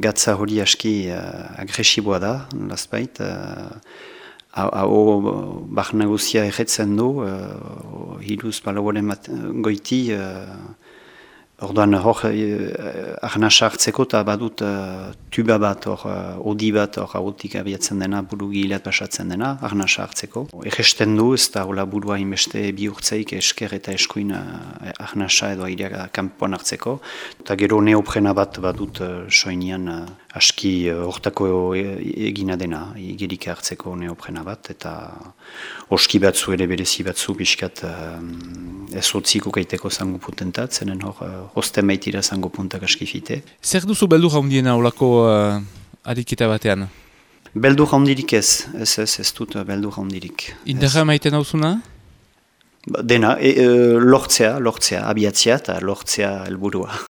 gatza hori aski uh, agresiboa da, lazpait. Uh, Hau bak negozia erretzen du, uh, hiluz palagoren goiti, Orduan hor eh, arnasa hartzeko eta badut uh, tuba bat, hor, uh, odi bat, hor agotik abiatzen dena, buru gilat pasatzen dena, arnasa hartzeko. Egesten du, ez da hola burua inbeste bihurtzeik esker eta eskuin uh, arnasa edo airea kanpoan hartzeko. Eta gero neoprena bat badut uh, soinian uh, aski hortako uh, egina dena, igerik hartzeko neoprena bat, eta oski batzu ere berezi batzu pixkat uh, ez hotziko kaiteko zango potentat, zenen hor hoste maitira zango puntak askifite. Zer duzu beldur haundiena olako uh, ariketa batean? Beldur haundirik ez, ez ez ez dut beldur haundirik. Inderra maiten hauzuna? Ba, dena, e, e, lortzea, lortzea, abiatzea eta lortzea helburua.